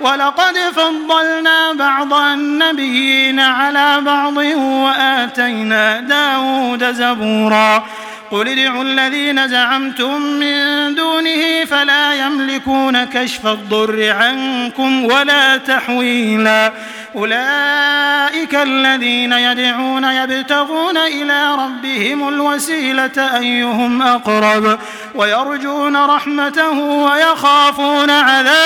ولقد فضلنا بعض النبيين على بعض وآتينا داود زبورا. قل ادعوا الذين زعمتم من دونه فلا يملكون كشف الضر عنكم ولا تحويلا. أولئك الذين يدعون يبتغون إلى ربهم الوسيلة أيهم أقرب. ويرجون رحمته ويخافون عذابه.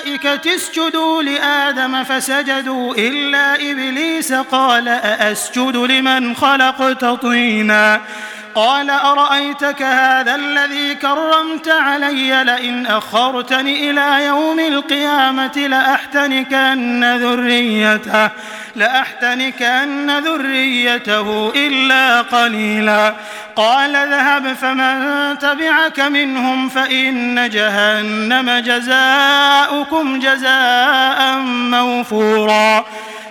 الملائكة اسجدوا لآدم فسجدوا إلا إبليس قال أأسجد لمن خلقت طيناً قال أرأيتك هذا الذي كرمت علي لئن أخرتني إلى يوم القيامة لأحتنكن ذريته لأحتنكن ذريته إلا قليلا. قال ذهب فمن تبعك منهم فإن جهنم جزاؤكم جزاء موفورا.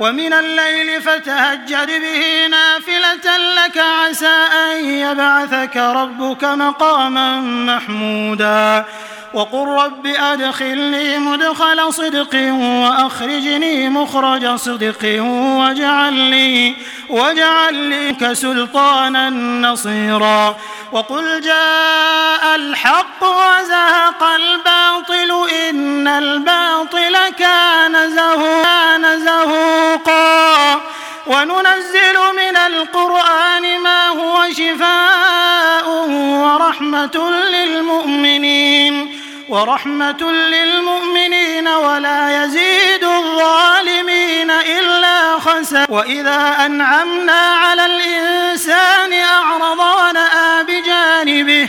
ومن الليل فتهجد به نافلة لك عسى أن يبعثك ربك مقاما محمودا. وقل رب أدخلني مدخل صدق وأخرجني مخرج صدق واجعل لي, واجعل لي كسلطانا نصيرا. وقل جاء الحق وزهق الباطل إن الباطل كان زهوقا وننزل من القرآن ما هو شفاء ورحمة للمؤمنين ورحمة للمؤمنين ولا يزيد الظالمين إلا خسر وإذا أنعمنا على الإنسان أعرض ونأى بجانبه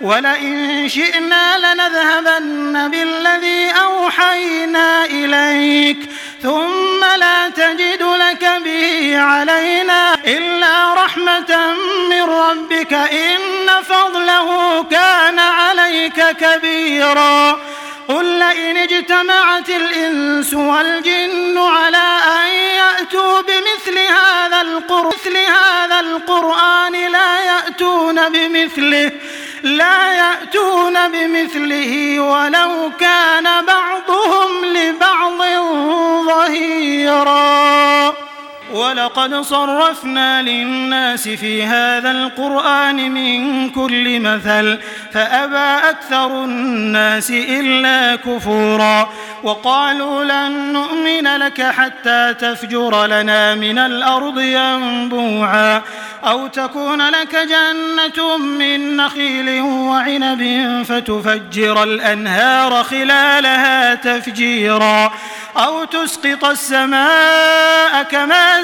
وَلَئِن شِئْنَا لَنَذْهَبَنَّ بِالَّذِي أَوْحَيْنَا إِلَيْكَ ثُمَّ لَا تَجِدُ لَكَ بِهِ عَلَيْنَا إِلَّا رَحْمَةً مِّن رَّبِّكَ إِنَّ فَضْلَهُ كَانَ عَلَيْكَ كَبِيرًا. قل لئن اجتمعت الإنس والجن على أن يأتوا بمثل هذا القرآن, مثل هذا القرآن لا يأتون بمثله. لا يأتون بمثله ولو كان بعضهم لبعض ظهيراً. وَلَقَدْ صَرَّفْنَا لِلنَّاسِ فِي هَذَا الْقُرْآنِ مِنْ كُلِّ مَثَلٍ فَأَبَى أَكْثَرُ النَّاسِ إِلَّا كُفُورًا. وَقَالُوا لَن نُؤْمِنَ لَكَ حَتَّى تَفْجُرَ لَنَا مِنَ الْأَرْضِ يَنبُوعًا. أَوْ تَكُونَ لَكَ جَنَّةٌ مِنْ نَخِيلٍ وَعِنَبٍ فَتُفَجِّرَ الْأَنْهَارَ خِلَالَهَا تَفْجِيرًا. أَوْ تُسْقِطَ السَّمَاءَ كَمَا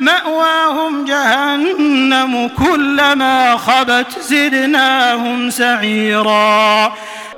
مأواهم جهنم كلما خبت زدناهم سعيرا.